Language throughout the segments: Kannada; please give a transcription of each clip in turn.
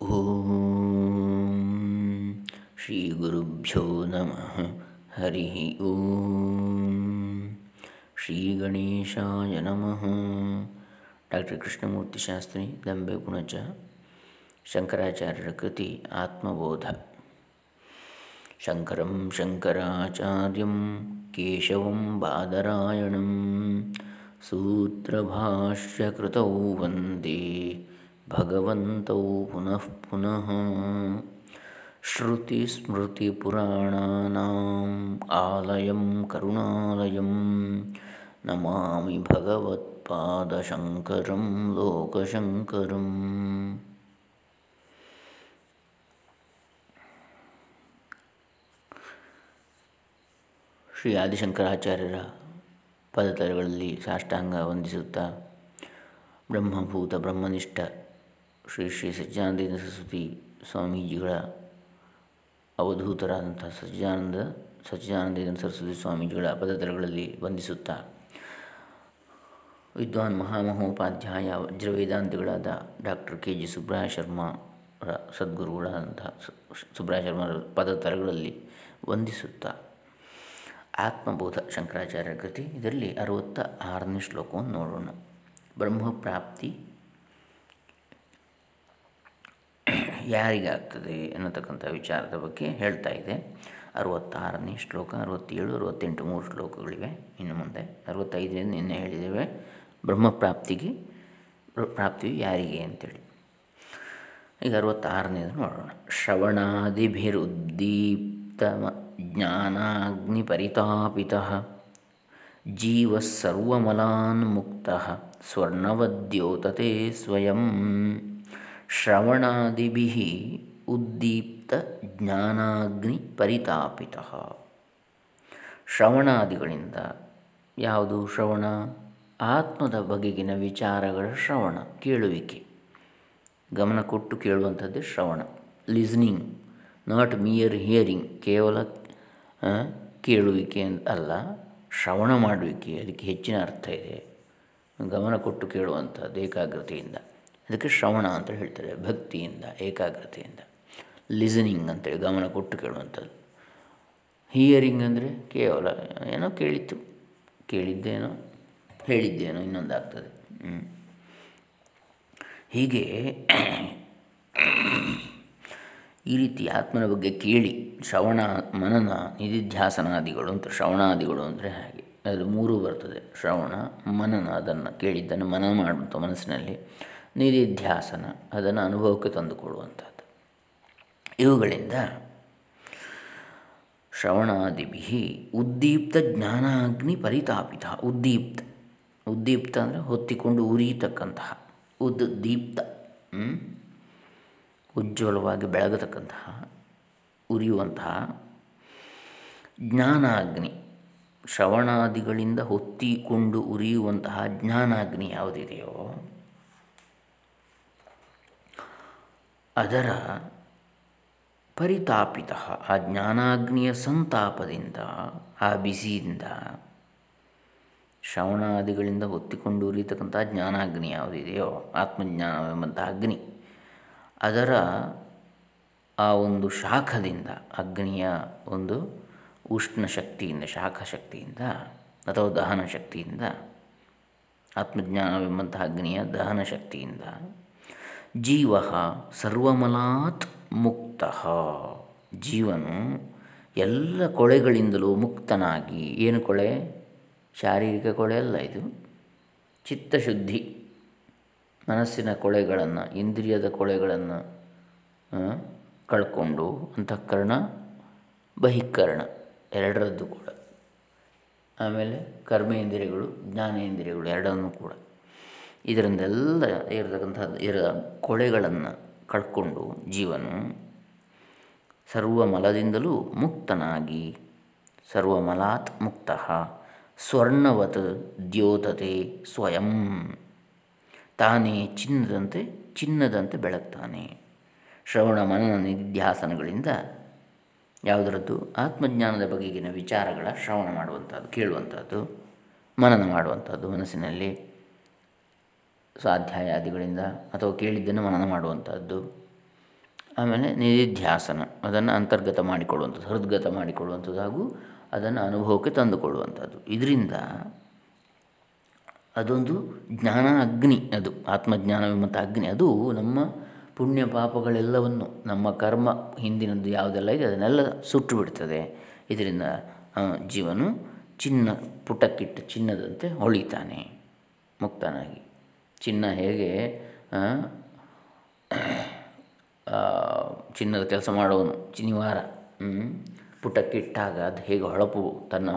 ಓಂ ಶ್ರೀ ಗುರುಭ್ಯೋ ನಮಃ ಹರಿ ಓಂ ಶ್ರೀ ಗಣೇಶಾಯ ನಮಃ ಡಾಕ್ಟರ್ ಕೃಷ್ಣಮೂರ್ತಿ ಶಾಸ್ತ್ರಿ ದಂಬೆ ಪುಣಚ ಶಂಕರಾಚಾರ್ಯರ ಕೃತಿ ಆತ್ಮಬೋಧ ಶಂಕರಂ ಶಂಕರಾಚಾರ್ಯಂ ಕೇಶವಂ ಬಾದರಾಯಣಂ ಸೂತ್ರಭಾಷ್ಯಕೃತೌ ವಂದೇ ಭಗವಂತೌ ಪುನಃ ಪುನಃ. ಶ್ರುತಿಸ್ಮೃತಿಪುರಾಣಾನಾಂ ಆಲಯಂ ಕರುಣಾಲಯಂ. ನಮಾಮಿ ಭಗವತ್ಪಾದಶಂಕರಂ ಲೋಕಶಂಕರಂ. ಶ್ರೀ ಆದಿಶಂಕರಾಚಾರ್ಯರ ಪದತಲಗಳಲ್ಲಿ ಸಾಷ್ಟಾಂಗ ವಂದಿಸುತ್ತಾ ಬ್ರಹ್ಮಭೂತ ಬ್ರಹ್ಮನಿಷ್ಠ ಶ್ರೀ ಶ್ರೀ ಸಜ್ಜಾನಂದ ಸರಸ್ವತಿ ಸ್ವಾಮೀಜಿಗಳ ಅವಧೂತರಾದಂಥ ಸಜ್ಜಾನಂದ ಸಚ್ಚಿದಾನಂದ ಸರಸ್ವತಿ ಸ್ವಾಮೀಜಿಗಳ ಪದತರಗಳಲ್ಲಿ ವಂದಿಸುತ್ತಾ, ವಿದ್ವಾನ್ ಮಹಾಮಹೋಪಾಧ್ಯಾಯ ವಜ್ರವೇದಾಂತಿಗಳಾದ ಡಾಕ್ಟರ್ ಕೆ ಜಿ ಸುಬ್ರಹ ಶರ್ಮರ ಸದ್ಗುರುಗಳಾದಂಥ ಸುಬ್ರಹ ಶರ್ಮರ ಪದತಲಗಳಲ್ಲಿ ವಂದಿಸುತ್ತಾ, ಆತ್ಮಬೋಧ ಶಂಕರಾಚಾರ್ಯ ಕೃತಿ ಇದರಲ್ಲಿ ಅರವತ್ತ ಆರನೇ ಶ್ಲೋಕವನ್ನು ನೋಡೋಣ. ಬ್ರಹ್ಮಪ್ರಾಪ್ತಿ ಯಾರಿಗಾಗ್ತದೆ ಅನ್ನತಕ್ಕಂಥ ವಿಚಾರದ ಬಗ್ಗೆ ಹೇಳ್ತಾ ಇದೆ. ಅರವತ್ತಾರನೇ ಶ್ಲೋಕ, ಅರವತ್ತೇಳು, ಅರವತ್ತೆಂಟು ಮೂರು ಶ್ಲೋಕಗಳಿವೆ. ಇನ್ನು ಮುಂದೆ ಅರವತ್ತೈದರಿಂದ ನಿನ್ನೆ ಹೇಳಿದ್ದೇವೆ. ಬ್ರಹ್ಮಪ್ರಾಪ್ತಿಗೆ ಪ್ರಾಪ್ತಿಯು ಯಾರಿಗೆ ಅಂತೇಳಿ. ಈಗ ಅರವತ್ತಾರನೇದು ನೋಡೋಣ. ಶ್ರವಣಾದಿಭಿರುದ್ದೀಪ್ತ ಜ್ಞಾನಾಗ್ನಿಪರಿತಾಪಿತ ಜೀವಸ್ಸರ್ವಮಲಾನ್ ಮುಕ್ತ ಸ್ವರ್ಣವದ್ಯೋತತೆ ಸ್ವಯಂ. ಶ್ರವಣಾದಿಭಿ ಉದ್ದೀಪ್ತ ಜ್ಞಾನಾಗ್ನಿ ಪರಿತಾಪಿತ. ಶ್ರವಣಾದಿಗಳಿಂದ ಯಾವುದು ಶ್ರವಣ? ಆತ್ಮದ ಬಗೆಗಿನ ವಿಚಾರಗಳ ಶ್ರವಣ, ಕೇಳುವಿಕೆ. ಗಮನ ಕೊಟ್ಟು ಕೇಳುವಂಥದ್ದೇ ಶ್ರವಣ. ಲಿಸ್ನಿಂಗ್ ನಾಟ್ ಮಿಯರ್ ಹಿಯರಿಂಗ್ ಕೇವಲ ಕೇಳುವಿಕೆ ಅಲ್ಲ, ಶ್ರವಣ ಮಾಡುವಿಕೆ. ಅದಕ್ಕೆ ಹೆಚ್ಚಿನ ಅರ್ಥ ಇದೆ. ಗಮನ ಕೊಟ್ಟು ಕೇಳುವಂಥದ್ದು ಏಕಾಗ್ರತೆಯಿಂದ. ಅದಕ್ಕೆ ಶ್ರವಣ ಅಂತ ಹೇಳ್ತಾರೆ, ಭಕ್ತಿಯಿಂದ, ಏಕಾಗ್ರತೆಯಿಂದ. ಲಿಸನಿಂಗ್ ಅಂತೇಳಿ, ಗಮನ ಕೊಟ್ಟು ಕೇಳುವಂಥದ್ದು. ಹಿಯರಿಂಗ್ ಅಂದರೆ ಕೇವಲ ಏನೋ ಕೇಳಿತ್ತು, ಕೇಳಿದ್ದೇನೋ, ಹೇಳಿದ್ದೇನೋ ಇನ್ನೊಂದು ಆಗ್ತದೆ ಹೀಗೆ ಈ ರೀತಿ ಆತ್ಮನ ಬಗ್ಗೆ ಕೇಳಿ, ಶ್ರವಣ, ಮನನ ನಿಧಿಧ್ಯಾಸನಾದಿಗಳು ಅಂತ, ಶ್ರವಣಾದಿಗಳು ಅಂದರೆ ಹಾಗೆ. ಅದು ಮೂರು ಬರ್ತದೆ, ಶ್ರವಣ, ಮನನ, ಅದನ್ನು ಕೇಳಿದ್ದನ್ನು ಮನ ಮಾಡುವಂಥ ಮನಸ್ಸಿನಲ್ಲಿ. ನಿಧಿಧ್ಯಾಸನ, ಅದನ್ನು ಅನುಭವಕ್ಕೆ ತಂದುಕೊಡುವಂಥದ್ದು ಇವುಗಳಿಂದ ಶ್ರವಣಾದಿಭಿ ಉದ್ದೀಪ್ತ ಜ್ಞಾನಾಗ್ನಿ ಪರಿತಾಪಿತ. ಉದ್ದೀಪ್ತ ಉದ್ದೀಪ್ತ ಅಂದರೆ ಹೊತ್ತಿಕೊಂಡು ಉರಿಯತಕ್ಕಂತಹ ಉದ್ದೀಪ್ತ ಉಜ್ವಲವಾಗಿ ಬೆಳಗತಕ್ಕಂತಹ, ಉರಿಯುವಂತಹ ಜ್ಞಾನಾಗ್ನಿ. ಶ್ರವಣಾದಿಗಳಿಂದ ಹೊತ್ತಿಕೊಂಡು ಉರಿಯುವಂತಹ ಜ್ಞಾನಾಗ್ನಿ ಯಾವುದಿದೆಯೋ ಅದರ ಪರಿತಾಪಿತ ಆ ಜ್ಞಾನಾಗ್ನಿಯ ಸಂತಾಪದಿಂದ, ಆ ಬಿಸಿಯಿಂದ, ಶ್ರವಣಾದಿಗಳಿಂದ ಹೊತ್ತಿಕೊಂಡು ಉರಿಯತಕ್ಕಂಥ ಜ್ಞಾನಾಗ್ನಿ ಯಾವುದಿದೆಯೋ ಆತ್ಮಜ್ಞಾನವೆಂಬಂಥ ಅಗ್ನಿ. ಅದರ ಆ ಒಂದು ಶಾಖದಿಂದ, ಅಗ್ನಿಯ ಒಂದು ಉಷ್ಣ ಶಕ್ತಿಯಿಂದ, ಶಾಖ ಶಕ್ತಿಯಿಂದ ಅಥವಾ ದಹನ ಶಕ್ತಿಯಿಂದ, ಆತ್ಮಜ್ಞಾನವೆಂಬಂತಹ ಅಗ್ನಿಯ ದಹನ ಶಕ್ತಿಯಿಂದ ಜೀವ ಸರ್ವಮಲಾತ್ ಮುಕ್ತ. ಜೀವನು ಎಲ್ಲ ಕೊಳೆಗಳಿಂದಲೂ ಮುಕ್ತನಾಗಿ, ಏನು ಕೊಳೆ? ಶಾರೀರಿಕ ಕೊಳೆ ಅಲ್ಲ ಇದು. ಚಿತ್ತಶುದ್ಧಿ. ಮನಸ್ಸಿನ ಕೊಳೆಗಳನ್ನು, ಇಂದ್ರಿಯದ ಕೊಳೆಗಳನ್ನು ಕಳ್ಕೊಂಡು ಅಂತಃಕರಣ, ಬಹಿಕರಣ, ಎರಡರದ್ದು ಕೂಡ. ಆಮೇಲೆ ಕರ್ಮೇಂದ್ರಿಯಗಳು ಜ್ಞಾನೇಂದ್ರಿಯಗಳು ಎರಡನ್ನೂ ಕೂಡ. ಇದರಿಂದೆಲ್ಲ ಇರತಕ್ಕಂಥ ಇರ ಕೊಳೆಗಳನ್ನು ಕಳ್ಕೊಂಡು ಜೀವನು ಸರ್ವ ಮಲದಿಂದಲೂ ಮುಕ್ತನಾಗಿ ಸರ್ವಮಲಾತ್ ಮುಕ್ತ, ಸ್ವರ್ಣವತ್ ದ್ಯೋತತೆ ಸ್ವಯಂ. ತಾನೇ ಚಿನ್ನದಂತೆ ಚಿನ್ನದಂತೆ ಬೆಳಗ್ತಾನೆ. ಶ್ರವಣ ಮನನ ನಿಧ್ಯಾಸನಗಳಿಂದ ಯಾವುದರದ್ದು? ಆತ್ಮಜ್ಞಾನದ ಬಗೆಗಿನ ವಿಚಾರಗಳ ಶ್ರವಣ ಮಾಡುವಂಥದ್ದು, ಕೇಳುವಂಥದ್ದು, ಮನನ ಮಾಡುವಂಥದ್ದು ಮನಸ್ಸಿನಲ್ಲಿ. ಸ್ವಾಧ್ಯಾಯಾದಿಗಳಿಂದ ಅಥವಾ ಕೇಳಿದ್ದನ್ನು ಮನನ ಮಾಡುವಂಥದ್ದು. ಆಮೇಲೆ ನಿಧಿಧ್ಯಾಸನ, ಅದನ್ನು ಅಂತರ್ಗತ ಮಾಡಿಕೊಳ್ಳುವಂಥದ್ದು, ಹೃದ್ಗತ ಮಾಡಿಕೊಳ್ಳುವಂಥದ್ದು ಹಾಗೂ ಅದನ್ನು ಅನುಭವಕ್ಕೆ ತಂದುಕೊಳ್ಳುವಂಥದ್ದು ಇದರಿಂದ ಅದೊಂದು ಜ್ಞಾನ ಅಗ್ನಿ ಅದು ಆತ್ಮಜ್ಞಾನವೆಂಬಂಥ ಅಗ್ನಿ, ಅದು ನಮ್ಮ ಪುಣ್ಯ ಪಾಪಗಳೆಲ್ಲವನ್ನು, ನಮ್ಮ ಕರ್ಮ ಹಿಂದಿನದ್ದು ಯಾವುದೆಲ್ಲ ಇದೆ ಅದನ್ನೆಲ್ಲ ಸುಟ್ಟು ಬಿಡ್ತದೆ. ಇದರಿಂದ ಜೀವನು ಚಿನ್ನ ಪುಟಕ್ಕಿಟ್ಟ ಚಿನ್ನದಂತೆ ಹೊಳಿತಾನೆ, ಮುಕ್ತನಾಗಿ. ಚಿನ್ನ ಹೇಗೆ ಚಿನ್ನದ ಕೆಲಸ ಮಾಡೋನು ಚಿನಿವಾರ ಪುಟಕ್ಕಿಟ್ಟಾಗ ಅದು ಹೇಗೆ ಹೊಳಪು ತನ್ನ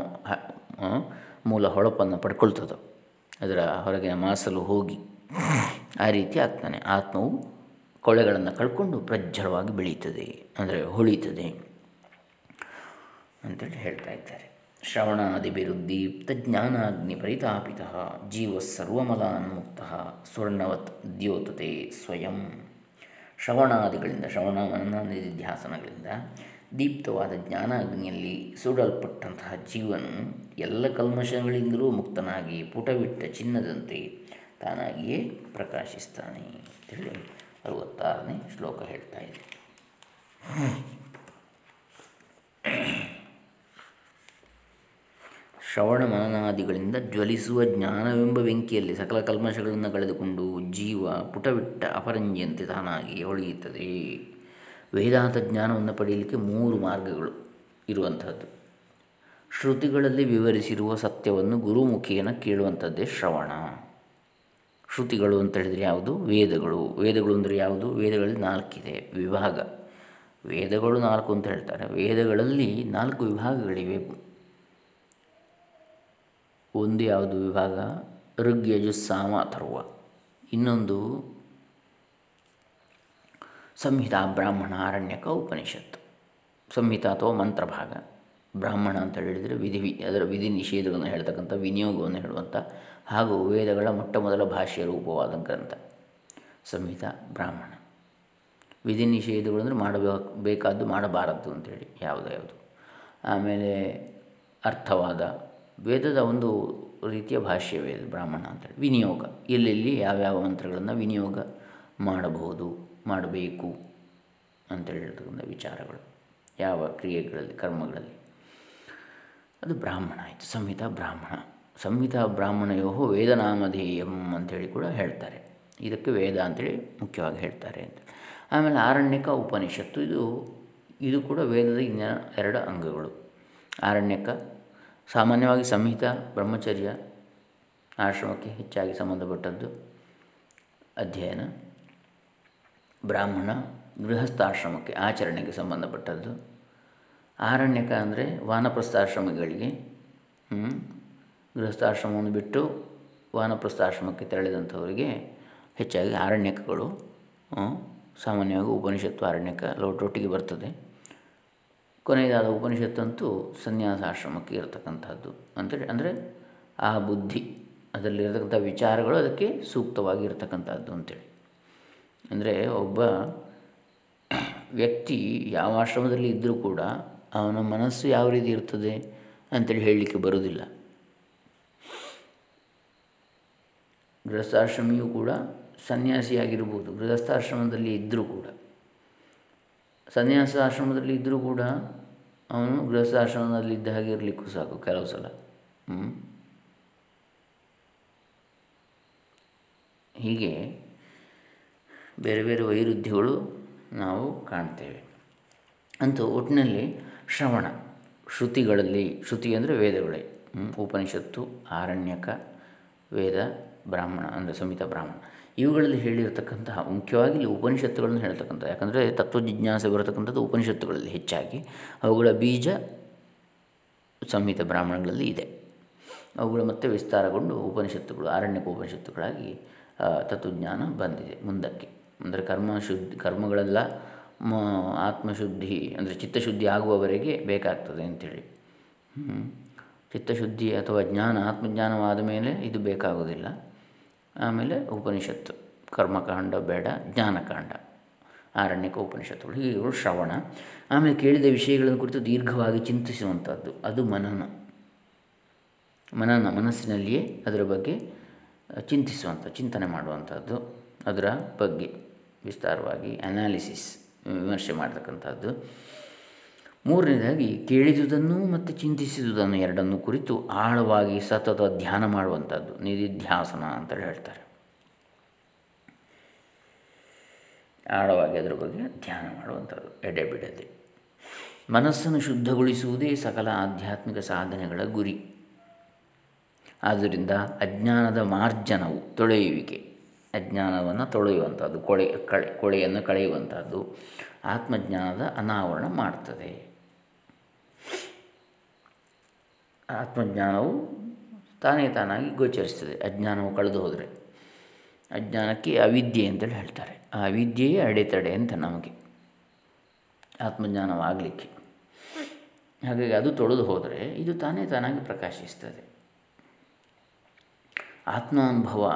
ಮೂಲ ಹೊಳಪನ್ನು ಪಡ್ಕೊಳ್ತದೋ, ಅದರ ಹೊರಗಿನ ಮಾಸಲು ಹೋಗಿ ಆ ರೀತಿ ಆಗ್ತಾನೆ. ಆತ್ಮವು ಕೊಳೆಗಳನ್ನು ಕಳ್ಕೊಂಡು ಪ್ರಜ್ವಲವಾಗಿ ಬೆಳೀತದೆ, ಅಂದರೆ ಹೊಳೀತದೆ ಅಂತೇಳಿ ಹೇಳ್ತಾ ಇದ್ದಾರೆ. ಶ್ರವಣಾದಿಭಿರುದ್ದೀಪ್ತ ಜ್ಞಾನಾಗ್ನಿ ಪರಿತಾಪಿತ ಜೀವ ಸರ್ವಮಲಾನ್ಮುಕ್ತ ಸ್ವರ್ಣವತ್ ದ್ಯೋತತೆ ಸ್ವಯಂ. ಶ್ರವಣಾದಿಗಳಿಂದ ಶ್ರವಣ ನಿಧಿಧ್ಯಾಸನಗಳಿಂದ ದೀಪ್ತವಾದ ಜ್ಞಾನಾಗ್ನಿಯಲ್ಲಿ ಸುಡಲ್ಪಟ್ಟಂತಹ ಜೀವನು ಎಲ್ಲ ಕಲ್ಮಶಗಳಿಂದಲೂ ಮುಕ್ತನಾಗಿ ಪುಟವಿಟ್ಟ ಚಿನ್ನದಂತೆ ತಾನಾಗಿಯೇ ಪ್ರಕಾಶಿಸ್ತಾನೆ. ಅಂತೇಳಿ ಅರವತ್ತಾರನೇ ಶ್ಲೋಕ ಹೇಳ್ತಾ ಇದೆ. ಶ್ರವಣ ಮನನಾದಿಗಳಿಂದ ಜ್ವಲಿಸುವ ಜ್ಞಾನವೆಂಬ ಬೆಂಕಿಯಲ್ಲಿ ಸಕಲ ಕಲ್ಮಶಗಳನ್ನು ಕಳೆದುಕೊಂಡು ಜೀವ ಪುಟವಿಟ್ಟ ಅಪರಂಜಿಯಂತೆ ತಾನಾಗಿ ಹೊಳೆಯುತ್ತದೆ. ವೇದಾಂತ ಜ್ಞಾನವನ್ನು ಪಡೆಯಲಿಕ್ಕೆ ಮೂರು ಮಾರ್ಗಗಳು ಇರುವಂಥದ್ದು ಶ್ರುತಿಗಳಲ್ಲಿ ವಿವರಿಸಿರುವ ಸತ್ಯವನ್ನು ಗುರುಮುಖೇನ ಕೇಳುವಂಥದ್ದೇ ಶ್ರವಣ. ಶ್ರುತಿಗಳು ಅಂತ ಹೇಳಿದರೆ ಯಾವುದು? ವೇದಗಳು. ವೇದಗಳು ಅಂದರೆ ಯಾವುದು? ವೇದಗಳಲ್ಲಿ ನಾಲ್ಕಿದೆ. ವಿಭಾಗ. ವೇದಗಳು ನಾಲ್ಕು ಅಂತ ಹೇಳ್ತಾರೆ. ವೇದಗಳಲ್ಲಿ ನಾಲ್ಕು ವಿಭಾಗಗಳಿವೆ. ಒಂದು ಯಾವುದು ವಿಭಾಗ? ಋಗ್ ಯಜುಸ್ಸಾಮ ಅಥರ್ವ ಇನ್ನೊಂದು ಸಂಹಿತಾ ಬ್ರಾಹ್ಮಣ ಅರಣ್ಯಕ ಉಪನಿಷತ್ತು. ಸಂಹಿತಾ ಅಥವಾ ಮಂತ್ರಭಾಗ ಬ್ರಾಹ್ಮಣ ಅಂತ ಹೇಳಿದರೆ ವಿಧಿ ಅದರ ವಿಧಿ ನಿಷೇಧಗಳನ್ನು ಹೇಳ್ತಕ್ಕಂಥ ವಿನಿಯೋಗವನ್ನು ಹೇಳುವಂಥ ಹಾಗೂ ವೇದಗಳ ಮೊಟ್ಟ ಮೊದಲ ಭಾಷೆಯ ರೂಪವಾದ ಗ್ರಂಥ. ಸಂಹಿತ ಬ್ರಾಹ್ಮಣ. ವಿಧಿ ನಿಷೇಧಗಳು ಅಂದರೆ ಮಾಡಬೇಕು, ಬೇಕಾದ್ದು ಮಾಡಬಾರದ್ದು ಅಂತೇಳಿ, ಯಾವುದು ಯಾವುದು. ಆಮೇಲೆ ಅರ್ಥವಾದ ವೇದದ ಒಂದು ರೀತಿಯ ಭಾಷೆ ವೇದ ಬ್ರಾಹ್ಮಣ ಅಂತೇಳಿ ವಿನಿಯೋಗ. ಎಲ್ಲೆಲ್ಲಿ ಯಾವ್ಯಾವ ಮಂತ್ರಗಳನ್ನು ವಿನಿಯೋಗ ಮಾಡಬಹುದು, ಮಾಡಬೇಕು ಅಂತೇಳಿ ಹೇಳ್ತಕ್ಕಂಥ ವಿಚಾರಗಳು. ಯಾವ ಕ್ರಿಯೆಗಳಲ್ಲಿ, ಕರ್ಮಗಳಲ್ಲಿ. ಅದು ಬ್ರಾಹ್ಮಣ ಆಯಿತು. ಸಂಹಿತಾ ಬ್ರಾಹ್ಮಣ. ಸಂಹಿತಾ ಬ್ರಾಹ್ಮಣಯೋ ವೇದನಾಮಧೇಯಂ ಅಂಥೇಳಿ ಕೂಡ ಹೇಳ್ತಾರೆ. ಇದಕ್ಕೆ ವೇದ ಅಂತೇಳಿ ಮುಖ್ಯವಾಗಿ ಹೇಳ್ತಾರೆ ಅಂತ. ಆಮೇಲೆ ಆರಣ್ಯಕ ಉಪನಿಷತ್ತು. ಇದು ಇದು ಕೂಡ ವೇದದ ಇನ್ನ ಎರಡು ಅಂಗಗಳು. ಆರಣ್ಯಕ ಸಾಮಾನ್ಯವಾಗಿ ಸಂಹಿತ, ಬ್ರಹ್ಮಚರ್ಯ, ಆಶ್ರಮಕ್ಕೆ ಹೆಚ್ಚಾಗಿ ಸಂಬಂಧಪಟ್ಟದ್ದು ಅಧ್ಯಯನ. ಬ್ರಾಹ್ಮಣ, ಗೃಹಸ್ಥಾಶ್ರಮಕ್ಕೆ ಆಚರಣೆಗೆ ಸಂಬಂಧಪಟ್ಟದ್ದು. ಆರಣ್ಯಕ ಅಂದರೆ ವಾನಪ್ರಸ್ಥಾಶ್ರಮಗಳಿಗೆ ಗೃಹಸ್ಥಾಶ್ರಮವನ್ನು ಬಿಟ್ಟು ವಾನಪ್ರಸ್ಥಾಶ್ರಮಕ್ಕೆ ತೆರಳಿದಂಥವರಿಗೆ ಹೆಚ್ಚಾಗಿ ಆರಣ್ಯಕಗಳು ಸಾಮಾನ್ಯವಾಗಿ ಉಪನಿಷತ್ತು ಆರಣ್ಯಕ ಲೋಟೊಟ್ಟಿಗೆ ಬರ್ತದೆ. ಕೊನೆಯದಾದ ಉಪನಿಷತ್ತಂತೂ ಸನ್ಯಾಸಾಶ್ರಮಕ್ಕೆ ಇರತಕ್ಕಂಥದ್ದು. ಅಂತೇಳಿ ಅಂದರೆ ಆ ಬುದ್ಧಿ, ಅದರಲ್ಲಿರತಕ್ಕಂಥ ವಿಚಾರಗಳು ಅದಕ್ಕೆ ಸೂಕ್ತವಾಗಿ ಇರತಕ್ಕಂಥದ್ದು ಅಂತೇಳಿ. ಅಂದರೆ ಒಬ್ಬ ವ್ಯಕ್ತಿ ಯಾವ ಆಶ್ರಮದಲ್ಲಿ ಇದ್ದರೂ ಕೂಡ ಅವನ ಮನಸ್ಸು ಯಾವ ರೀತಿ ಇರ್ತದೆ ಅಂತೇಳಿ ಹೇಳಲಿಕ್ಕೆ ಬರುವುದಿಲ್ಲ. ಗೃಹಸ್ಥಾಶ್ರಮಿಯೂ ಕೂಡ ಸನ್ಯಾಸಿಯಾಗಿರ್ಬೋದು, ಗೃಹಸ್ಥಾಶ್ರಮದಲ್ಲಿ ಇದ್ದರೂ ಕೂಡ. ಸನ್ಯಾಸ ಆಶ್ರಮದಲ್ಲಿ ಇದ್ದರೂ ಕೂಡ ಅವನು ಗೃಹಸ್ಥಾಶ್ರಮದಲ್ಲಿ ಇದ್ದ ಹಾಗೆ ಇರಲಿಕ್ಕೂ ಸಾಕು ಕೆಲವು ಸಲ. ಹೀಗೆ ಬೇರೆ ಬೇರೆ ವೈರುಧ್ಯಗಳು ನಾವು ಕಾಣ್ತೇವೆ. ಅಂತೂ ಒಟ್ಟಿನಲ್ಲಿ ಶ್ರವಣ, ಶ್ರುತಿಗಳಲ್ಲಿ, ಶ್ರುತಿ ಅಂದರೆ ವೇದಗಳೇ. ಉಪನಿಷತ್ತು, ಆರಣ್ಯಕ, ವೇದ, ಬ್ರಾಹ್ಮಣ ಅಂದರೆ ಸಂಹಿತ ಬ್ರಾಹ್ಮಣ. ಇವುಗಳಲ್ಲಿ ಹೇಳಿರತಕ್ಕಂತಹ ಮುಖ್ಯವಾಗಿ ಇಲ್ಲಿ ಉಪನಿಷತ್ತುಗಳನ್ನು ಹೇಳ್ತಕ್ಕಂಥ ಯಾಕಂದರೆ ತತ್ವಜಿಜ್ಞಾಸೆ ಬರತಕ್ಕಂಥದ್ದು ಉಪನಿಷತ್ತುಗಳಲ್ಲಿ ಹೆಚ್ಚಾಗಿ. ಅವುಗಳ ಬೀಜ ಸಂಹಿತ ಬ್ರಾಹ್ಮಣಗಳಲ್ಲಿ ಇದೆ. ಅವುಗಳು ಮತ್ತೆ ವಿಸ್ತಾರಗೊಂಡು ಉಪನಿಷತ್ತುಗಳು ಆರಣ್ಯಕ ಉಪನಿಷತ್ತುಗಳಾಗಿ ತತ್ವಜ್ಞಾನ ಬಂದಿದೆ ಮುಂದಕ್ಕೆ. ಅಂದರೆ ಕರ್ಮ ಶುದ್ಧಿ, ಕರ್ಮಗಳೆಲ್ಲ ಆತ್ಮಶುದ್ಧಿ, ಅಂದರೆ ಚಿತ್ತಶುದ್ಧಿ ಆಗುವವರೆಗೆ ಬೇಕಾಗ್ತದೆ ಅಂಥೇಳಿ ಚಿತ್ತಶುದ್ಧಿ ಅಥವಾ ಜ್ಞಾನ, ಆತ್ಮಜ್ಞಾನವಾದ ಮೇಲೆ ಇದು ಬೇಕಾಗೋದಿಲ್ಲ. ಆಮೇಲೆ ಉಪನಿಷತ್ತು, ಕರ್ಮಕಾಂಡ ಬೇಡ, ಜ್ಞಾನಕಾಂಡ, ಆರಣ್ಯಕ ಉಪನಿಷತ್ತುಗಳು, ಹೀಗೆ ಶ್ರವಣ. ಆಮೇಲೆ ಕೇಳಿದ ವಿಷಯಗಳನ್ನು ಕುರಿತು ದೀರ್ಘವಾಗಿ ಚಿಂತಿಸುವಂಥದ್ದು, ಅದು ಮನನ. ಮನನ, ಮನಸ್ಸಿನಲ್ಲಿಯೇ ಅದರ ಬಗ್ಗೆ ಚಿಂತಿಸುವಂಥ, ಚಿಂತನೆ ಮಾಡುವಂಥದ್ದು, ಅದರ ಬಗ್ಗೆ ವಿಸ್ತಾರವಾಗಿ ಅನಾಲಿಸಿಸ್ ವಿಮರ್ಶೆ ಮಾಡ್ತಕ್ಕಂಥದ್ದು. ಮೂರನೇದಾಗಿ ಕೇಳಿದುದನ್ನು ಮತ್ತು ಚಿಂತಿಸಿದುದನ್ನು ಎರಡನ್ನು ಕುರಿತು ಆಳವಾಗಿ ಸತತ ಧ್ಯಾನ ಮಾಡುವಂಥದ್ದು, ನಿಧಿಧ್ಯಾಸನ ಅಂತ ಹೇಳ್ತಾರೆ. ಆಳವಾಗಿ ಅದರ ಬಗ್ಗೆ ಧ್ಯಾನ ಮಾಡುವಂಥದ್ದು, ಎಡೆ ಬಿಡದೆ. ಮನಸ್ಸನ್ನು ಶುದ್ಧಗೊಳಿಸುವುದೇ ಸಕಲ ಆಧ್ಯಾತ್ಮಿಕ ಸಾಧನೆಗಳ ಗುರಿ. ಆದ್ದರಿಂದ ಅಜ್ಞಾನದ ಮಾರ್ಜನವು ತೊಳೆಯುವಿಕೆ. ಅಜ್ಞಾನವನ್ನು ತೊಳೆಯುವಂಥದ್ದು, ಕೊಳೆ, ಕಳೆ, ಕೊಳೆಯನ್ನು ಕಳೆಯುವಂಥದ್ದು ಆತ್ಮಜ್ಞಾನದ ಅನಾವರಣ ಮಾಡ್ತದೆ. ಆತ್ಮಜ್ಞಾನವು ತಾನೇ ತಾನಾಗಿ ಗೋಚರಿಸ್ತದೆ. ಅಜ್ಞಾನವು ಕಳೆದು ಹೋದರೆ. ಅಜ್ಞಾನಕ್ಕೆ ಅವಿದ್ಯೆ ಅಂತೇಳಿ ಹೇಳ್ತಾರೆ. ಆ ಅವಿದ್ಯೆಯೇ ಅಡೆತಡೆ ಅಂತ ನಮಗೆ. ಆತ್ಮಜ್ಞಾನವಾಗಲಿಕ್ಕೆ. ಹಾಗಾಗಿ ಅದು ತೊಳೆದು ಹೋದರೆ ಇದು ತಾನೇ ತಾನಾಗಿ ಪ್ರಕಾಶಿಸ್ತದೆ. ಆತ್ಮಾನುಭವ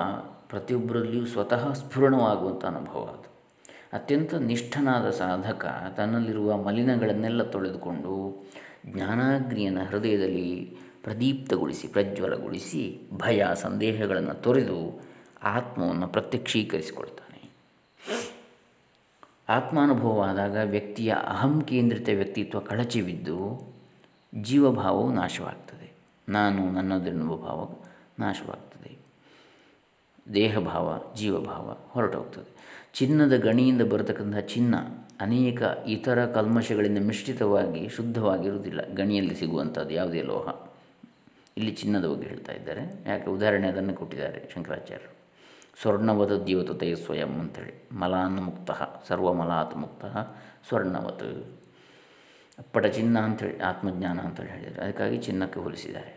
ಪ್ರತಿಯೊಬ್ಬರಲ್ಲಿಯೂ ಸ್ವತಃ ಸ್ಫುರಣವಾಗುವಂಥ ಅನುಭವ ಅದು. ಅತ್ಯಂತ ನಿಷ್ಠನಾದ ಸಾಧಕ ತನ್ನಲ್ಲಿರುವ ಮಲಿನಗಳನ್ನೆಲ್ಲ ತೊಳೆದುಕೊಂಡು ಜ್ಞಾನಾಗ್ನಿಯನ್ನು ಹೃದಯದಲ್ಲಿ ಪ್ರದೀಪ್ತಗೊಳಿಸಿ, ಪ್ರಜ್ವಲಗೊಳಿಸಿ ಭಯ, ಸಂದೇಹಗಳನ್ನು ತೊರೆದು ಆತ್ಮವನ್ನು ಪ್ರತ್ಯಕ್ಷೀಕರಿಸಿಕೊಳ್ತಾನೆ. ಆತ್ಮಾನುಭವವಾದಾಗ ವ್ಯಕ್ತಿಯ ಅಹಂ ಕೇಂದ್ರಿತ ವ್ಯಕ್ತಿತ್ವ ಕಳಚಿ ಬಿದ್ದು ಜೀವಭಾವವು ನಾಶವಾಗ್ತದೆ. ನಾನು ನನ್ನದೆನ್ನುವ ಭಾವ ನಾಶವಾಗ್ತದೆ. ದೇಹಭಾವ, ಜೀವಭಾವ ಹೊರಟೋಗ್ತದೆ. ಚಿನ್ನದ ಗಣಿಯಿಂದ ಬರತಕ್ಕಂತಹ ಚಿನ್ನ ಅನೇಕ ಇತರ ಕಲ್ಮಶಗಳಿಂದ ಮಿಶ್ರಿತವಾಗಿ ಶುದ್ಧವಾಗಿರುವುದಿಲ್ಲ. ಗಣಿಯಲ್ಲಿ ಸಿಗುವಂಥದ್ದು ಯಾವುದೇ ಲೋಹ. ಇಲ್ಲಿ ಚಿನ್ನದ ಬಗ್ಗೆ ಹೇಳ್ತಾ ಇದ್ದಾರೆ. ಯಾಕೆ? ಉದಾಹರಣೆ ಅದನ್ನು ಕೊಟ್ಟಿದ್ದಾರೆ ಶಂಕರಾಚಾರ್ಯರು. ಸ್ವರ್ಣವದ ದ್ಯೋತತೆ ಸ್ವಯಂ ಅಂಥೇಳಿ ಮಲಾನ್ ಮುಕ್ತ, ಸರ್ವಮಲಾತ್ ಮುಕ್ತ ಸ್ವರ್ಣವತ್ ಅಪ್ಪಟ ಚಿನ್ನ ಅಂಥೇಳಿ ಆತ್ಮಜ್ಞಾನ ಅಂತೇಳಿ ಹೇಳಿದರು ಅದಕ್ಕಾಗಿ ಚಿನ್ನಕ್ಕೆ ಹೋಲಿಸಿದ್ದಾರೆ.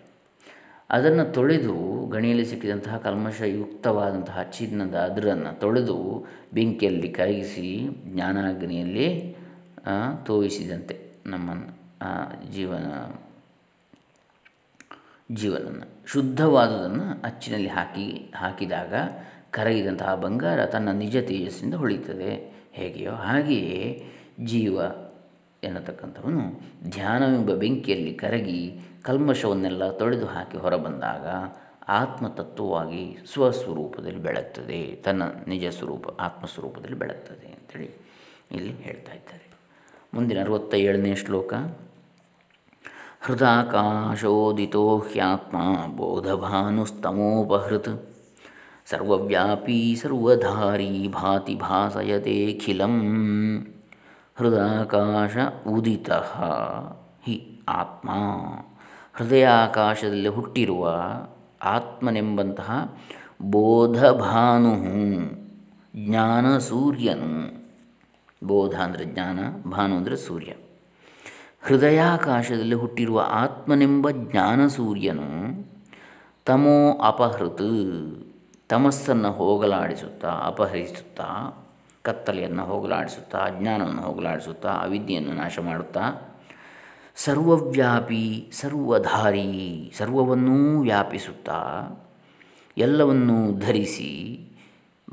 ಅದನ್ನು ತೊಳೆದು ಗಣಿಯಲ್ಲಿ ಸಿಕ್ಕಿದಂತಹ ಕಲ್ಮಶಯುಕ್ತವಾದಂತಹ ಚಿನ್ನದ ಅದರನ್ನು ತೊಳೆದು ಬೆಂಕಿಯಲ್ಲಿ ಕರಗಿಸಿ ಜ್ಞಾನಾಗ್ನಿಯಲ್ಲಿ ತೋಯಿಸಿದಂತೆ ನಮ್ಮನ್ನು ಜೀವನ ಜೀವನನ್ನು ಶುದ್ಧವಾದುದನ್ನು ಅಚ್ಚಿನಲ್ಲಿ ಹಾಕಿ, ಹಾಕಿದಾಗ ಕರಗಿದಂತಹ ಬಂಗಾರ ತನ್ನ ನಿಜ ತೇಜಸ್ಸಿಂದ ಹೊಳಿತದೆ ಹೇಗೆಯೋ ಹಾಗೆಯೇ ಜೀವ ಎನ್ನತಕ್ಕಂಥವನು ಧ್ಯಾನವೆಂಬ ಬೆಂಕಿಯಲ್ಲಿ ಕರಗಿ ಕಲ್ಮಶವನ್ನೆಲ್ಲ ತೊಳೆದು ಹಾಕಿ ಹೊರಬಂದಾಗ ಆತ್ಮತತ್ವವಾಗಿ ಸ್ವಸ್ವರೂಪದಲ್ಲಿ ಬೆಳಗ್ತದೆ. ತನ್ನ ನಿಜ ಸ್ವರೂಪ, ಆತ್ಮಸ್ವರೂಪದಲ್ಲಿ ಬೆಳಗ್ತದೆ ಅಂಥೇಳಿ ಇಲ್ಲಿ ಹೇಳ್ತಾ ಇದ್ದಾರೆ. ಮುಂದಿನ ಅರವತ್ತ ಶ್ಲೋಕ. ಹೃದಾಕಾಶೋದಿತೋ ಹ್ಯಾತ್ಮ ಬೋಧಭಾನುಸ್ತಮೋಪಹೃತ್. ಸರ್ವವ್ಯಾಪಿ ಸರ್ವಧಾರಿ ಭಾತಿ ಭಾಸಯತೆಖಿಲಂ ಹೃದಾಕಾಶ ಉದಿತ ಹಿ ಆತ್ಮ. ಹೃದಯಾಕಾಶದಲ್ಲಿ ಹುಟ್ಟಿರುವ ಆತ್ಮನೆಂಬಂತಹ ಬೋಧಭಾನು ಜ್ಞಾನ ಸೂರ್ಯನು. ಬೋಧ ಅಂದರೆ ಜ್ಞಾನ, ಭಾನು ಅಂದರೆ ಸೂರ್ಯ. ಹೃದಯಾಕಾಶದಲ್ಲಿ ಹುಟ್ಟಿರುವ ಆತ್ಮನೆಂಬ ಜ್ಞಾನ ಸೂರ್ಯನು ತಮೋ ಅಪಹೃತ್, ತಮಸ್ಸನ್ನು ಹೋಗಲಾಡಿಸುತ್ತಾ, ಅಪಹರಿಸುತ್ತಾ, ಕತ್ತಲೆಯನ್ನು ಹೋಗಲಾಡಿಸುತ್ತಾ, ಅಜ್ಞಾನವನ್ನು ಹೋಗಲಾಡಿಸುತ್ತಾ, ಅವಿದ್ಯೆಯನ್ನು ನಾಶ ಮಾಡುತ್ತಾ ಸರ್ವವ್ಯಾಪಿ, ಸರ್ವಧಾರಿ, ಸರ್ವವನ್ನೂ ವ್ಯಾಪಿಸುತ್ತಾ, ಎಲ್ಲವನ್ನೂ ಧರಿಸಿ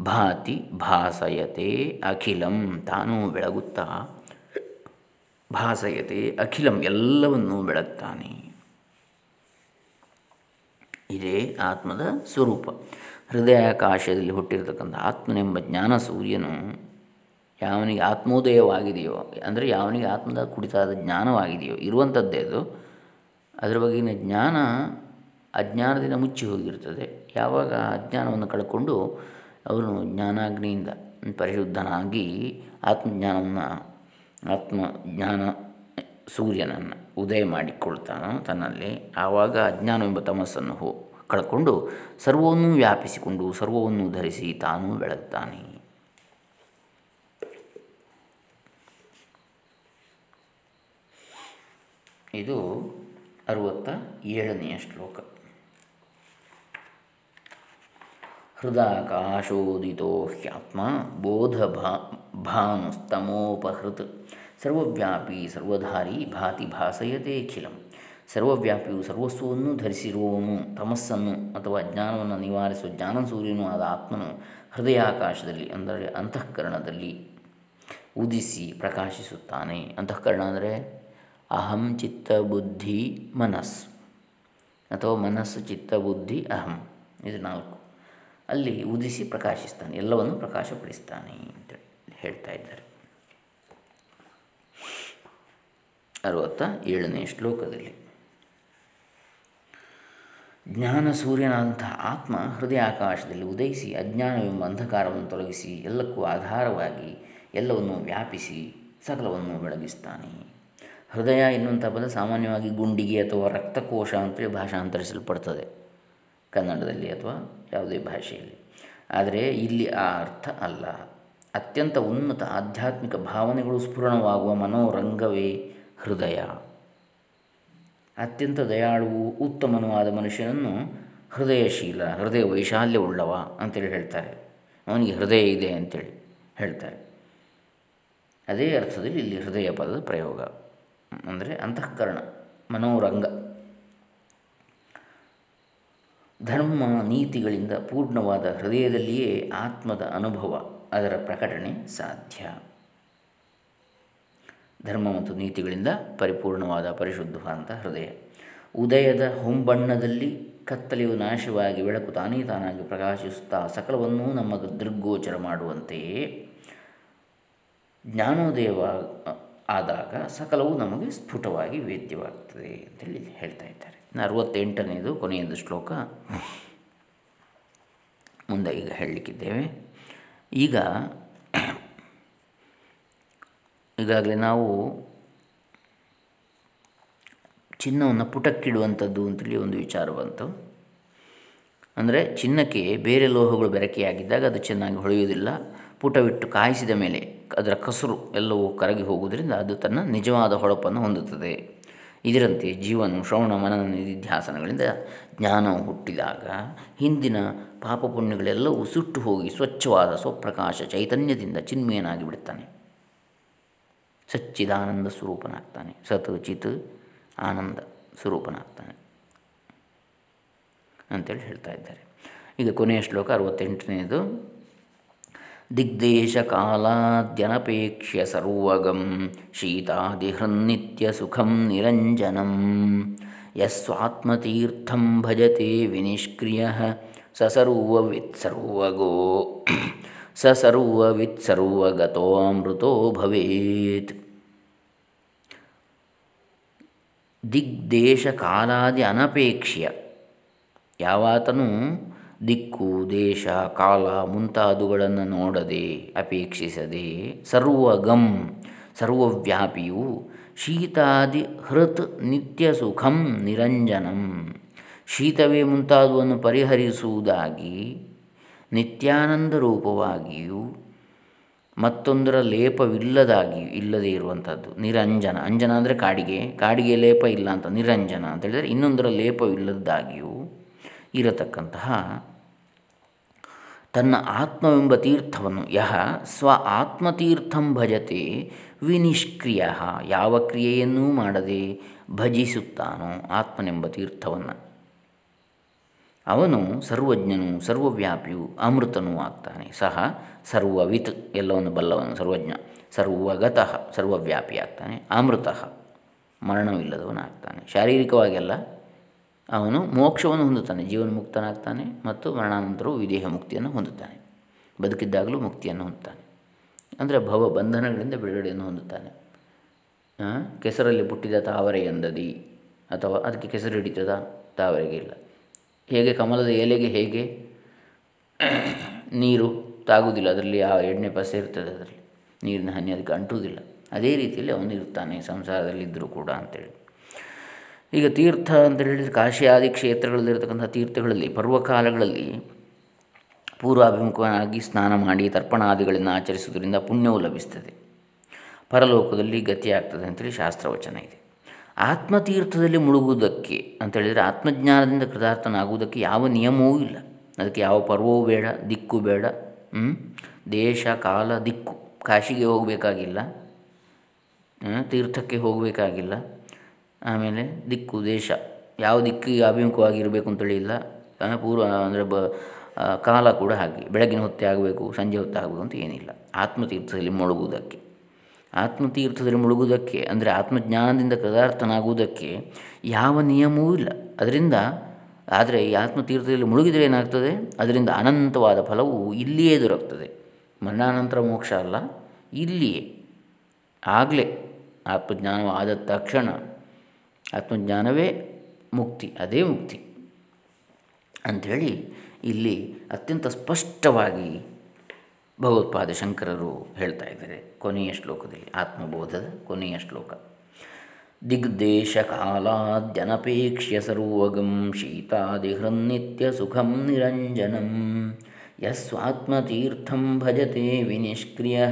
ಭಾತಿ ಭಾಸಯತೆ ಅಖಿಲಂ ತಾನೂ ಬೆಳಗುತ್ತಾ ಭಾಸಯತೆ ಅಖಿಲಂ ಎಲ್ಲವನ್ನೂ ಬೆಳಗ್ತಾನೆ. ಇದೇ ಆತ್ಮದ ಸ್ವರೂಪ. ಹೃದಯಾಕಾಶದಲ್ಲಿ ಹುಟ್ಟಿರತಕ್ಕಂಥ ಆತ್ಮನೆಂಬ ಜ್ಞಾನ ಸೂರ್ಯನು ಯಾವನಿಗೆ ಆತ್ಮೋದಯವಾಗಿದೆಯೋ, ಅಂದರೆ ಯಾವನಿಗೆ ಆತ್ಮದ ಕುಡಿತಾದ ಜ್ಞಾನವಾಗಿದೆಯೋ, ಇರುವಂಥದ್ದೇ ಅದು. ಅದರ ಬಗೆಗಿನ ಜ್ಞಾನ ಅಜ್ಞಾನದಿಂದ ಮುಚ್ಚಿ ಹೋಗಿರ್ತದೆ. ಯಾವಾಗ ಅಜ್ಞಾನವನ್ನು ಕಳ್ಕೊಂಡು ಅವನು ಜ್ಞಾನಾಗ್ನಿಯಿಂದ ಪರಿಶುದ್ಧನಾಗಿ ಆತ್ಮಜ್ಞಾನವನ್ನು ಆತ್ಮಜ್ಞಾನ ಸೂರ್ಯನನ್ನು ಉದಯ ಮಾಡಿಕೊಳ್ತಾನೋ ತನ್ನಲ್ಲಿ, ಆವಾಗ ಅಜ್ಞಾನವೆಂಬ ತಮಸ್ಸನ್ನು ಹೋ, ಕಳ್ಕೊಂಡು ಸರ್ವವನ್ನು ವ್ಯಾಪಿಸಿಕೊಂಡು ಸರ್ವವನ್ನು ಧರಿಸಿ ತಾನೂ ಬೆಳಗ್ತಾನೆ. ಇದು ಅರುವತ್ತ ಏಳನೆಯ ಶ್ಲೋಕ. ಹೃದಾಕಾಶೋದಿತೋ ಹ್ಯಾತ್ಮ ಬೋಧ ಭಾನುಸ್ತಮೋಪಹೃತ್. ಸರ್ವವ್ಯಾಪಿ ಸರ್ವಧಾರಿ ಭಾತಿ ಭಾಸಯತೆ ಖಿಲಂ. ಸರ್ವವ್ಯಾಪಿಯು ಸರ್ವಸ್ವವನ್ನು ಧರಿಸಿರುವವನು ತಮಸ್ಸನ್ನು ಅಥವಾ ಜ್ಞಾನವನ್ನು ನಿವಾರಿಸುವ ಜ್ಞಾನ ಸೂರ್ಯನೂ ಆದ ಆತ್ಮನು ಹೃದಯಾಕಾಶದಲ್ಲಿ ಅಂದರೆ ಅಂತಃಕರಣದಲ್ಲಿ ಉದಿಸಿ ಪ್ರಕಾಶಿಸುತ್ತಾನೆ. ಅಂತಃಕರಣ ಅಂದರೆ ಅಹಂ ಚಿತ್ತ ಬುದ್ಧಿ ಮನಸ್ಸು ಅಥವಾ ಮನಸ್ಸು ಚಿತ್ತ ಬುದ್ಧಿ ಅಹಂ. ಇದು ನಾಲ್ಕು. ಅಲ್ಲಿ ಉದಿಸಿ ಪ್ರಕಾಶಿಸ್ತಾನೆ, ಎಲ್ಲವನ್ನು ಪ್ರಕಾಶಪಡಿಸ್ತಾನೆ ಅಂತ ಹೇಳ್ತಾ ಇದ್ದಾರೆ. ಅರವತ್ತ ಏಳನೇ ಶ್ಲೋಕದಲ್ಲಿ. ಜ್ಞಾನ ಸೂರ್ಯನಾದಂಥ ಆತ್ಮ ಹೃದಯ ಆಕಾಶದಲ್ಲಿ ಉದಯಿಸಿ ಅಜ್ಞಾನವೆಂಬ ಅಂಧಕಾರವನ್ನು ತೊಲಗಿಸಿ ಎಲ್ಲಕ್ಕೂ ಆಧಾರವಾಗಿ ಎಲ್ಲವನ್ನು ವ್ಯಾಪಿಸಿ ಸಕಲವನ್ನು ಬೆಳಗಿಸ್ತಾನೆ. ಹೃದಯ ಎನ್ನುವಂಥ ಪದ ಸಾಮಾನ್ಯವಾಗಿ ಗುಂಡಿಗೆ ಅಥವಾ ರಕ್ತಕೋಶ ಅಂತೇಳಿ ಭಾಷಾಂತರಿಸಲ್ಪಡ್ತದೆ. ಕನ್ನಡದಲ್ಲಿ ಅಥವಾ ಯಾವುದೇ ಭಾಷೆಯಲ್ಲಿ. ಆದರೆ ಇಲ್ಲಿ ಆ ಅರ್ಥ ಅಲ್ಲ. ಅತ್ಯಂತ ಉನ್ನತ ಆಧ್ಯಾತ್ಮಿಕ ಭಾವನೆಗಳು ಸ್ಫುರಣವಾಗುವ ಮನೋರಂಗವೇ ಹೃದಯ. ಅತ್ಯಂತ ದಯಾಳುವು ಉತ್ತಮನೂ ಆದ ಮನುಷ್ಯನನ್ನು ಹೃದಯಶೀಲ, ಹೃದಯ ವೈಶಾಲ್ಯವುಳ್ಳವ ಅಂತೇಳಿ ಹೇಳ್ತಾರೆ. ಅವನಿಗೆ ಹೃದಯ ಇದೆ ಅಂತೇಳಿ ಹೇಳ್ತಾರೆ. ಅದೇ ಅರ್ಥದಲ್ಲಿ ಇಲ್ಲಿ ಹೃದಯ ಪದದ ಪ್ರಯೋಗ. ಅಂದರೆ ಅಂತಃಕರಣ, ಮನೋರಂಗ. ಧರ್ಮ ನೀತಿಗಳಿಂದ ಪೂರ್ಣವಾದ ಹೃದಯದಲ್ಲಿಯೇ ಆತ್ಮದ ಅನುಭವ, ಅದರ ಪ್ರಕಟಣೆ ಸಾಧ್ಯ. ಧರ್ಮ ಮತ್ತು ನೀತಿಗಳಿಂದ ಪರಿಪೂರ್ಣವಾದ ಪರಿಶುದ್ಧವಾದಂಥ ಹೃದಯ. ಉದಯದ ಹೊಂಬಣ್ಣದಲ್ಲಿ ಕತ್ತಲೆಯು ನಾಶವಾಗಿ ಬೆಳಕು ತಾನೇ ತಾನಾಗಿ ಪ್ರಕಾಶಿಸುತ್ತಾ ಸಕಲವನ್ನೂ ನಮ್ಮ ದೃಗ್ಗೋಚರ ಮಾಡುವಂತೆಯೇ ಜ್ಞಾನೋದಯವ, ಆದಾಗ ಸಕಲವು ನಮಗೆ ಸ್ಫುಟವಾಗಿ ವೇದ್ಯವಾಗ್ತದೆ ಅಂತೇಳಿ ಹೇಳ್ತಾ ಇದ್ದಾರೆ. ಅರವತ್ತೆಂಟನೇದು ಕೊನೆಯದು ಶ್ಲೋಕ. ಮುಂದೆ ಈಗ ಹೇಳಲಿಕ್ಕಿದ್ದೇವೆ. ಈಗ ಈಗಾಗಲೇ ನಾವು ಚಿನ್ನವನ್ನು ಪುಟಕ್ಕಿಡುವಂಥದ್ದು ಅಂತೇಳಿ ಒಂದು ವಿಚಾರ ಬಂತು. ಅಂದರೆ ಚಿನ್ನಕ್ಕೆ ಬೇರೆ ಲೋಹಗಳು ಬೆರಕೆಯಾಗಿದ್ದಾಗ ಅದು ಚೆನ್ನಾಗಿ ಹೊಳೆಯುವುದಿಲ್ಲ. ಪುಟವಿಟ್ಟು ಕಾಯಿಸಿದ ಮೇಲೆ ಅದರ ಕಸರು ಎಲ್ಲವೂ ಕರಗಿ ಹೋಗುವುದರಿಂದ ಅದು ತನ್ನ ನಿಜವಾದ ಹೊಳಪನ್ನು ಹೊಂದುತ್ತದೆ. ಇದರಂತೆ ಜೀವನ ಶ್ರವಣ ಮನನ ನಿಧಿಧ್ಯಾಸನಗಳಿಂದ ಜ್ಞಾನವು ಹುಟ್ಟಿದಾಗ ಹಿಂದಿನ ಪಾಪಪುಣ್ಯಗಳೆಲ್ಲವೂ ಸುಟ್ಟು ಹೋಗಿ ಸ್ವಚ್ಛವಾದ ಸ್ವಪ್ರಕಾಶ ಚೈತನ್ಯದಿಂದ ಚಿನ್ಮಯನಾಗಿ ಬಿಡುತ್ತಾನೆ ಸಚ್ಚಿದಾನಂದ ಸ್ವರೂಪನಾಗ್ತಾನೆ. ಸತ್ ಚಿತ್ ಆನಂದ ಸ್ವರೂಪನಾಗ್ತಾನೆ ಅಂತೇಳಿ ಹೇಳ್ತಾ ಇದ್ದಾರೆ. ಈಗ ಕೊನೆಯ ಶ್ಲೋಕ ಅರವತ್ತೆಂಟನೇದು. ದಿಗ್ದೇಶ ಕಾಲಾದ್ಯನಪೇಕ್ಷ್ಯ ಸರ್ವಗಂ ಶೀತಾದಿಹೃನ್ನಿತ್ಯ ಸುಖಂ ನಿರಂಜನಂ. ಯಸ್ವಾತ್ಮತೀರ್ಥಂ ಭಜತೆ ವಿನಿಷ್ಕ್ರಿಯ ಸ ಸರ್ವವಿತ್ಸರ್ವಗೋ ಸ ಸರ್ವವಿತ್ಸರ್ವಗತೋ ಅಮೃತೋ ಭವೇತ್. ದಿಗ್ದೇಶ ಕಾಲಾದಿ ಅನಪೇಕ್ಷ್ಯ ಯಾವಾತನು ದಿಕ್ಕು, ದೇಶ, ಕಾಲ ಮುಂತಾದುಗಳನ್ನು ನೋಡದೆ ಅಪೇಕ್ಷಿಸದೆ ಸರ್ವಗಂ, ಸರ್ವವ್ಯಾಪಿಯು ಶೀತಾದಿ ಹೃತ್ ನಿತ್ಯ ಸುಖಂ ನಿರಂಜನಂ. ಶೀತವೇ ಮುಂತಾದವನ್ನು ಪರಿಹರಿಸುವುದಾಗಿ ನಿತ್ಯಾನಂದ ರೂಪವಾಗಿಯೂ ಮತ್ತೊಂದರ ಲೇಪವಿಲ್ಲದಾಗಿಯೂ ಇಲ್ಲದೇ ಇರುವಂಥದ್ದು. ನಿರಂಜನ, ಅಂಜನ ಅಂದರೆ ಕಾಡಿಗೆ ಕಾಡಿಗೆ ಲೇಪ ಇಲ್ಲ ಅಂತ, ನಿರಂಜನ ಅಂತ ಹೇಳಿದರೆ ಇನ್ನೊಂದರ ಲೇಪವಿಲ್ಲದಾಗಿಯೂ ಇರತಕ್ಕಂತಹ ತನ್ನ ಆತ್ಮವೆಂಬ ತೀರ್ಥವನ್ನು, ಯಹ ಸ್ವ ಆತ್ಮತೀರ್ಥಂ ಭಜತೆ ವಿನಿಷ್ಕ್ರಿಯ, ಯಾವ ಕ್ರಿಯೆಯನ್ನೂ ಮಾಡದೆ ಭಜಿಸುತ್ತಾನೋ ಆತ್ಮನೆಂಬ ತೀರ್ಥವನ್ನು. ಅವನು ಸರ್ವಜ್ಞನು ಸರ್ವವ್ಯಾಪಿಯು ಅಮೃತನೂ ಆಗ್ತಾನೆ. ಸಹ ಸರ್ವವಿತ್, ಎಲ್ಲವನ್ನು ಬಲ್ಲವನು ಸರ್ವಜ್ಞ, ಸರ್ವಗತಃ ಸರ್ವವ್ಯಾಪಿ ಆಗ್ತಾನೆ ಅಮೃತ ಮರಣವಿಲ್ಲದವನಾಗ್ತಾನೆ. ಶಾರೀರಿಕವಾಗಿ ಅಲ್ಲ ಅವನು ಮೋಕ್ಷವನ್ನು ಹೊಂದುತ್ತಾನೆ, ಜೀವನ ಮುಕ್ತನಾಗ್ತಾನೆ ಮತ್ತು ಮರಣಾನಂತರವು ವಿದೇಹ ಮುಕ್ತಿಯನ್ನು ಹೊಂದುತ್ತಾನೆ. ಬದುಕಿದ್ದಾಗಲೂ ಮುಕ್ತಿಯನ್ನು ಹೊಂದುತ್ತಾನೆ. ಅಂದರೆ ಭವ ಬಂಧನಗಳಿಂದ ಬಿಡುಗಡೆಯನ್ನು ಹೊಂದುತ್ತಾನೆ. ಕೆಸರಲ್ಲಿ ಪುಟ್ಟಿದ ತಾವರೆ ಎಂದದಿ, ಅಥವಾ ಅದಕ್ಕೆ ಕೆಸರು ಹಿಡಿತದ ತಾವರೆಗೆ ಇಲ್ಲ. ಹೇಗೆ, ಕಮಲದ ಎಲೆಗೆ ಹೇಗೆ ನೀರು ತಾಗುವುದಿಲ್ಲ, ಅದರಲ್ಲಿ ಆ ಎಣ್ಣೆ ಪಸೆ ಇರ್ತದೆ ಅದರಲ್ಲಿ. ನೀರಿನ ಹನಿ ಅದಕ್ಕೆ ಅಂಟುವುದಿಲ್ಲ. ಅದೇ ರೀತಿಯಲ್ಲಿ ಅವನು ಇರ್ತಾನೆ ಸಂಸಾರದಲ್ಲಿದ್ದರೂ ಕೂಡ ಅಂತೇಳಿ. ಈಗ ತೀರ್ಥ ಅಂತ ಹೇಳಿದರೆ ಕಾಶಿ ಆದಿ ಕ್ಷೇತ್ರಗಳಲ್ಲಿರತಕ್ಕಂಥ ತೀರ್ಥಗಳಲ್ಲಿ, ಪರ್ವಕಾಲಗಳಲ್ಲಿ ಪೂರ್ವಾಭಿಮುಖವಾಗಿ ಸ್ನಾನ ಮಾಡಿ ತರ್ಪಣಾದಿಗಳನ್ನು ಆಚರಿಸುವುದರಿಂದ ಪುಣ್ಯವು ಲಭಿಸ್ತದೆ. ಪರಲೋಕದಲ್ಲಿ ಗತಿಯಾಗ್ತದೆ ಅಂತೇಳಿ ಶಾಸ್ತ್ರವಚನ ಇದೆ. ಆತ್ಮತೀರ್ಥದಲ್ಲಿ ಮುಳುಗುವುದಕ್ಕೆ ಅಂತೇಳಿದರೆ ಆತ್ಮಜ್ಞಾನದಿಂದ ಕೃತಾರ್ಥನಾಗುವುದಕ್ಕೆ ಯಾವ ನಿಯಮವೂ ಇಲ್ಲ. ಅದಕ್ಕೆ ಯಾವ ಪರ್ವವೂ ಬೇಡ, ದಿಕ್ಕು ಬೇಡ ದೇಶ, ಕಾಲ, ದಿಕ್ಕು. ಕಾಶಿಗೆ ಹೋಗಬೇಕಾಗಿಲ್ಲ ತೀರ್ಥಕ್ಕೆ ಹೋಗಬೇಕಾಗಿಲ್ಲ. ಆಮೇಲೆ ದಿಕ್ಕು, ದೇಶ. ಯಾವ ದಿಕ್ಕಿಗೆ ಅಭಿಮುಖವಾಗಿರಬೇಕು ಅಂತೇಳಿ ಇಲ್ಲ. ಪೂರ್ವ, ಅಂದರೆ ಬ ಕಾಲ ಕೂಡ ಹಾಗೆ. ಬೆಳಗಿನ ಹೊತ್ತೇ ಆಗಬೇಕು, ಸಂಜೆ ಹೊತ್ತೇ ಆಗಬೇಕು ಅಂತ ಏನಿಲ್ಲ. ಆತ್ಮತೀರ್ಥದಲ್ಲಿ ಮುಳುಗುವುದಕ್ಕೆ. ಆತ್ಮತೀರ್ಥದಲ್ಲಿ ಮುಳುಗುವುದಕ್ಕೆ, ಅಂದರೆ ಆತ್ಮಜ್ಞಾನದಿಂದ ಕೃತಾರ್ಥನಾಗುವುದಕ್ಕೆ ಯಾವ ನಿಯಮವೂ ಇಲ್ಲ. ಅದರಿಂದ, ಆದರೆ ಈ ಆತ್ಮತೀರ್ಥದಲ್ಲಿ ಮುಳುಗಿದರೆ ಏನಾಗ್ತದೆ? ಅದರಿಂದ ಅನಂತವಾದ ಫಲವು ಇಲ್ಲಿಯೇ ದೊರಕ್ತದೆ. ಮರಣಾನಂತರ ಮೋಕ್ಷ ಅಲ್ಲ, ಇಲ್ಲಿಯೇ. ಆಗಲೇ ಆತ್ಮಜ್ಞಾನವಾದ ತಕ್ಷಣ ಆತ್ಮಜ್ಞಾನವೇ ಮುಕ್ತಿ, ಅದೇ ಮುಕ್ತಿ. ಅಂಥೇಳಿ ಇಲ್ಲಿ ಅತ್ಯಂತ ಸ್ಪಷ್ಟವಾಗಿ ಭಗವತ್ಪಾದ ಶಂಕರರು ಹೇಳ್ತಾ ಇದ್ದಾರೆ. ಕೊನೆಯ ಶ್ಲೋಕದಲ್ಲಿ ಆತ್ಮಬೋಧದ ಕೊನೆಯ ಶ್ಲೋಕ. ದಿಗ್ದೇಶಕಾಲಾದ್ಯನಪೇಕ್ಷ್ಯ ಸರ್ವಗಂ ಶೀತಾದಿಹೃನ್ನಿತ್ಯ ಸುಖಂ ನಿರಂಜನಂ. ಯಸ್ವಾತ್ಮತೀರ್ಥಂ ಭಜತೆ ವಿನಿಷ್ಕ್ರಿಯ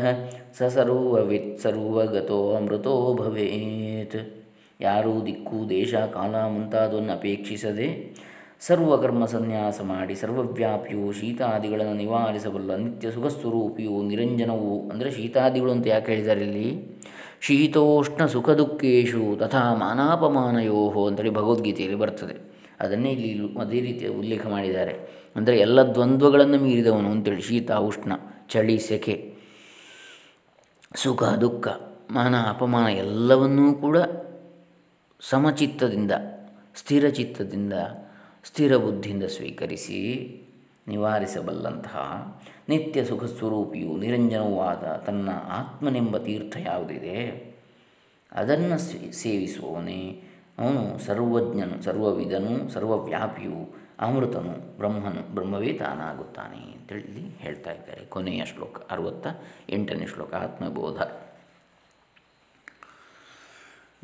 ಸ ಸರ್ವವಿತ್ ಸರ್ವಗತೋ ಅಮೃತೋ ಭವೇತ್ ಯಾರೂ ದಿಕ್ಕು, ದೇಶ, ಕಾಲ ಮುಂತಾದವನ್ನು ಅಪೇಕ್ಷಿಸದೆ ಸರ್ವಕರ್ಮ ಸನ್ಯಾಸ ಮಾಡಿ ಸರ್ವವ್ಯಾಪಿಯು ಶೀತಾದಿಗಳನ್ನು ನಿವಾರಿಸಬಲ್ಲ ನಿತ್ಯ ಸುಖಸ್ವರೂಪಿಯು ನಿರಂಜನವು ಅಂದರೆ ಶೀತಾದಿಗಳು ಅಂತ ಯಾಕೆ ಹೇಳಿದ್ದಾರೆ ಇಲ್ಲಿ? ಶೀತೋಷ್ಣ ಸುಖ ದುಃಖೇಶು ತಥಾ ಮಾನಾಪಮಾನಯೋ ಅಂತೇಳಿ ಭಗವದ್ಗೀತೆಯಲ್ಲಿ ಬರ್ತದೆ. ಅದನ್ನೇ ಇಲ್ಲಿ ಅದೇ ರೀತಿಯ ಉಲ್ಲೇಖ ಮಾಡಿದ್ದಾರೆ. ಅಂದರೆ ಎಲ್ಲ ದ್ವಂದ್ವಗಳನ್ನು ಮೀರಿದವನು ಅಂತೇಳಿ ಶೀತ, ಉಷ್ಣ, ಚಳಿ, ಸೆಕೆ, ಸುಖ, ದುಃಖ ಮಾನ ಅಪಮಾನ ಎಲ್ಲವನ್ನೂ ಕೂಡ ಸಮಚಿತ್ತದಿಂದ ಸ್ಥಿರಚಿತ್ತದಿಂದ ಸ್ಥಿರ ಬುದ್ಧಿಯಿಂದ ಸ್ವೀಕರಿಸಿ ನಿವಾರಿಸಬಲ್ಲಂತಹ ನಿತ್ಯ ಸುಖ ಸ್ವರೂಪಿಯು ನಿರಂಜನವಾದ ತನ್ನ ಆತ್ಮನೆಂಬ ತೀರ್ಥ ಯಾವುದಿದೆ, ಅದನ್ನು ಸೇವಿಸುವವನೇ. ಅವನು ಸರ್ವಜ್ಞನು ಸರ್ವವಿಧನು ಸರ್ವವ್ಯಾಪಿಯು, ಅಮೃತನು, ಬ್ರಹ್ಮನು, ಬ್ರಹ್ಮವೇ ತಾನಾಗುತ್ತಾನೆ ಅಂತೇಳಿ ಹೇಳ್ತಾ ಇದ್ದಾರೆ ಕೊನೆಯ ಶ್ಲೋಕ, ಅರವತ್ತ ಎಂಟನೇ ಶ್ಲೋಕ, ಆತ್ಮಬೋಧ.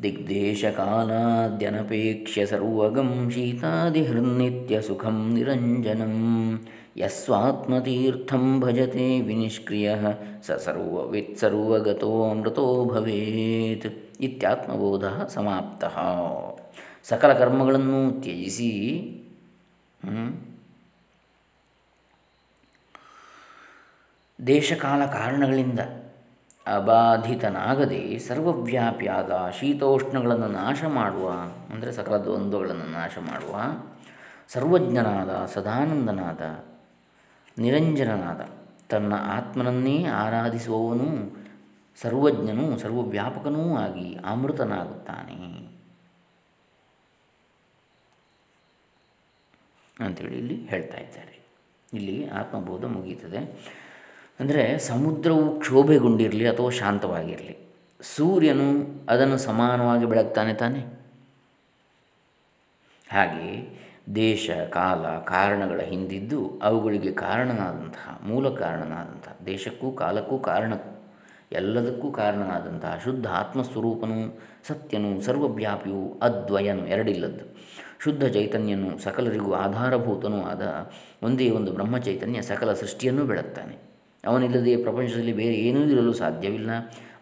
ದಿಗ್ದೇಶಕಾಲಾದ್ಯನಪೇಕ್ಷ್ಯ ಸರ್ವಗಂ ಸುಖಂ ನಿರಂಜನಂ ಯಸ್ವಾತ್ಮತೀರ್ಥಂ ಭಜತೆ ವಿನಿಷ್ಕ್ರಿಯ ಸ ಸರ್ವವಿತ್ಸರ್ವಗತೋ ಅಮೃತೋ ಭವೇತ್ ಇತ್ಯಾತ್ಮಬೋಧ ಸಮಾಪ್ತ. ಸಕಲ ಕರ್ಮಗಳನ್ನು ತ್ಯಜಿಸಿ ದೇಶಕಾಲ ಕಾರಣಗಳಿಂದ ಅಬಾಧಿತನಾಗದೆ ಸರ್ವವ್ಯಾಪಿಯಾದ ಶೀತೋಷ್ಣಗಳನ್ನು ನಾಶ ಮಾಡುವ, ಅಂದರೆ ಸಕಲ ದ್ವಂದ್ವಗಳನ್ನು ನಾಶ ಮಾಡುವ, ಸರ್ವಜ್ಞನಾದ, ಸದಾನಂದನಾದ, ನಿರಂಜನನಾದ, ತನ್ನ ಆತ್ಮನನ್ನೇ ಆರಾಧಿಸುವವನು, ಸರ್ವಜ್ಞನೂ, ಸರ್ವವ್ಯಾಪಕನೂ ಆಗಿ ಅಮೃತನಾಗುತ್ತಾನೆ. ಅಂಥೇಳಿ ಇಲ್ಲಿ ಹೇಳ್ತಾ ಇದ್ದಾರೆ. ಇಲ್ಲಿ ಆತ್ಮಬೋಧ ಮುಗೀತದೆ ಅಂದರೆ ಸಮುದ್ರವು ಕ್ಷೋಭೆಗೊಂಡಿರಲಿ ಅಥವಾ ಶಾಂತವಾಗಿರಲಿ. ಸೂರ್ಯನು ಅದನ್ನು ಸಮಾನವಾಗಿ ಬೆಳಗ್ತಾನೆ ತಾನೆ. ಹಾಗೆ ದೇಶ, ಕಾಲ, ಕಾರಣಗಳ ಹಿಂದಿದ್ದು ಅವುಗಳಿಗೆ ಕಾರಣನಾದಂತಹ, ಮೂಲ ಕಾರಣನಾದಂತಹ, ದೇಶಕ್ಕೂ ಕಾಲಕ್ಕೂ ಕಾರಣಕ್ಕೂ, ಎಲ್ಲದಕ್ಕೂ ಕಾರಣನಾದಂತಹ ಶುದ್ಧ ಆತ್ಮಸ್ವರೂಪನು, ಸತ್ಯನು, ಸರ್ವವ್ಯಾಪಿಯು ಅದ್ವಯನು ಎರಡಿಲ್ಲದ್ದು. ಶುದ್ಧ ಚೈತನ್ಯನು ಸಕಲರಿಗೂ ಆಧಾರಭೂತನೂ ಆದ ಒಂದೇ ಒಂದು ಬ್ರಹ್ಮಚೈತನ್ಯ ಸಕಲ ಸೃಷ್ಟಿಯನ್ನು ಬೆಳಗ್ತಾನೆ. ಅವನಿಲ್ಲದೆ ಪ್ರಪಂಚದಲ್ಲಿ ಬೇರೆ ಏನೂ ಇರಲು ಸಾಧ್ಯವಿಲ್ಲ.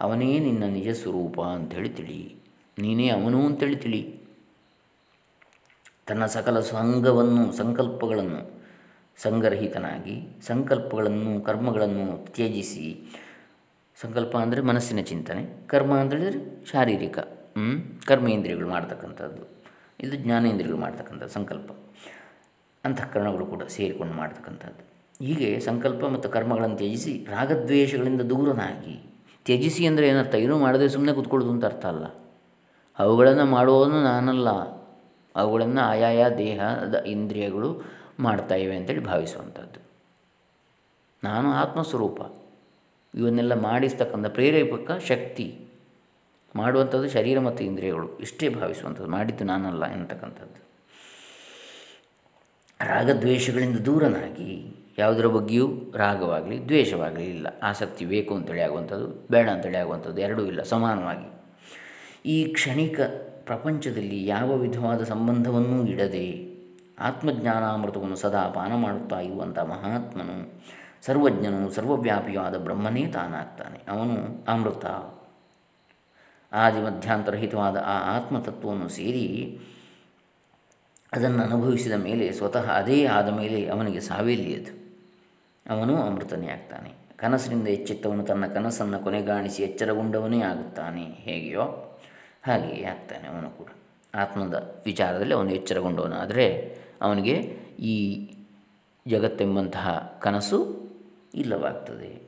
ಅವನೇ ನಿನ್ನ ನಿಜ ಸ್ವರೂಪ ಅಂಥೇಳಿ ತಿಳಿ. ನೀನೇ ಅವನು ಅಂತೇಳಿ ತಿಳಿ. ತನ್ನ ಸಕಲ ಸಂಘವನ್ನು, ಸಂಕಲ್ಪಗಳನ್ನು ಸಂಗ್ರಹಿತನಾಗಿ ಸಂಕಲ್ಪಗಳನ್ನು, ಕರ್ಮಗಳನ್ನು ತ್ಯಜಿಸಿ. ಸಂಕಲ್ಪ ಅಂದರೆ ಮನಸ್ಸಿನ ಚಿಂತನೆ, ಕರ್ಮ ಅಂತೇಳಿದರೆ ಶಾರೀರಿಕ ಕರ್ಮೇಂದ್ರಿಯಗಳು ಮಾಡ್ತಕ್ಕಂಥದ್ದು. ಇದು ಜ್ಞಾನೇಂದ್ರಿಯಗಳು ಮಾಡ್ತಕ್ಕಂಥದ್ದು, ಸಂಕಲ್ಪ. ಅಂತಃಕರಣಗಳು ಕೂಡ ಸೇರಿಕೊಂಡು ಮಾಡ್ತಕ್ಕಂಥದ್ದು. ಹೀಗೆ ಸಂಕಲ್ಪ ಮತ್ತು ಕರ್ಮಗಳನ್ನು ತ್ಯಜಿಸಿ ರಾಗದ್ವೇಷಗಳಿಂದ ದೂರನಾಗಿ. ತ್ಯಜಿಸಿ ಅಂದರೆ ಏನರ್ಥ? ಏನೂ ಮಾಡದೆ ಸುಮ್ಮನೆ ಕೂತ್ಕೊಳ್ಳೋದು ಅಂತ ಅರ್ಥ ಅಲ್ಲ. ಅವುಗಳನ್ನು ಮಾಡುವವನು ನಾನಲ್ಲ. ಅವುಗಳನ್ನು ಆಯಾಯ ದೇಹದ ಇಂದ್ರಿಯಗಳು ಮಾಡ್ತಾ ಇವೆ ಅಂತೇಳಿ ಭಾವಿಸುವಂಥದ್ದು. ನಾನು ಆತ್ಮಸ್ವರೂಪ. ಇವನ್ನೆಲ್ಲ ಮಾಡಿಸ್ತಕ್ಕಂಥ ಪ್ರೇರೇಪಕ ಶಕ್ತಿ ಮಾಡುವಂಥದ್ದು ಶರೀರ ಮತ್ತು ಇಂದ್ರಿಯಗಳು. ಇಷ್ಟೇ ಭಾವಿಸುವಂಥದ್ದು. ಮಾಡಿದ್ದು ನಾನಲ್ಲ ಎನ್ನತಕ್ಕಂಥದ್ದು ರಾಗದ್ವೇಷಗಳಿಂದ ದೂರನಾಗಿ ಯಾವುದರ ಬಗ್ಗೆಯೂ ರಾಗವಾಗಲಿ, ದ್ವೇಷವಾಗಲಿ ಇಲ್ಲ. ಆಸಕ್ತಿ ಬೇಕು ಅಂತೇಳಿ ಆಗುವಂಥದ್ದು, ಬೇಡ ಅಂತೇಳಿ ಆಗುವಂಥದ್ದು ಎರಡೂ ಇಲ್ಲ, ಸಮಾನವಾಗಿ. ಈ ಕ್ಷಣಿಕ ಪ್ರಪಂಚದಲ್ಲಿ ಯಾವ ವಿಧವಾದ ಸಂಬಂಧವನ್ನೂ ಇಡದೆ ಆತ್ಮಜ್ಞಾನಾಮೃತವನ್ನು ಸದಾ ಪಾನ ಮಾಡುತ್ತಾ ಇರುವಂಥ ಮಹಾತ್ಮನು, ಸರ್ವಜ್ಞನು, ಸರ್ವವ್ಯಾಪಿಯಾದ ಬ್ರಹ್ಮನೇ ತಾನಾಗ್ತಾನೆ. ಅವನು ಅಮೃತ. ಆದಿ ಮಧ್ಯಾಂತರಹಿತವಾದ ಆ ಆತ್ಮತತ್ವವನ್ನು ಸೇರಿ ಅದನ್ನು ಅನುಭವಿಸಿದ ಮೇಲೆ ಸ್ವತಃ ಅದೇ ಆದ ಮೇಲೆ ಅವನಿಗೆ ಸಾವೇಲಿಯದು ಅವನು ಅಮೃತನೇ ಆಗ್ತಾನೆ. ಕನಸಿನಿಂದ ಎಚ್ಚೆತ್ತವನು ತನ್ನ ಕನಸನ್ನು ಕೊನೆಗಾಣಿಸಿ ಎಚ್ಚರಗೊಂಡವನೇ ಆಗುತ್ತಾನೆ. ಹೇಗೆಯೋ ಹಾಗೆಯೇ ಆಗ್ತಾನೆ ಅವನು ಕೂಡ. ಆತ್ಮದ ವಿಚಾರದಲ್ಲಿ ಅವನು ಎಚ್ಚರಗೊಂಡವನು ಆದರೆ ಅವನಿಗೆ ಈ ಜಗತ್ತೆಂಬಂತಹ ಕನಸು ಇಲ್ಲವಾಗ್ತದೆ.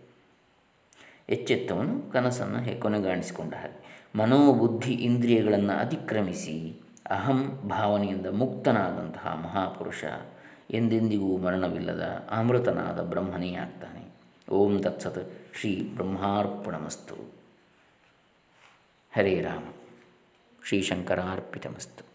ಎಚ್ಚೆತ್ತವನು ಕನಸನ್ನು ಕೊನೆಗಾಣಿಸಿಕೊಂಡ ಹಾಗೆ. ಮನೋಬುದ್ಧಿ ಇಂದ್ರಿಯಗಳನ್ನು ಅತಿಕ್ರಮಿಸಿ ಅಹಂ ಭಾವನೆಯಿಂದ ಮುಕ್ತನಾದಂತಹ ಮಹಾಪುರುಷ ಎಂದೆಂದಿಗೂ ಮರಣವಿಲ್ಲದ ಅಮೃತನಾದ ಬ್ರಹ್ಮನೇ ಆಗ್ತಾನೆ ಓಂ ತತ್ಸತ್ ಶ್ರೀ ಬ್ರಹ್ಮಾರ್ಪಣಮಸ್ತು. ಹರೇ ರಾಮ. ಶ್ರೀಶಂಕರಾರ್ಪಿತಮಸ್ತು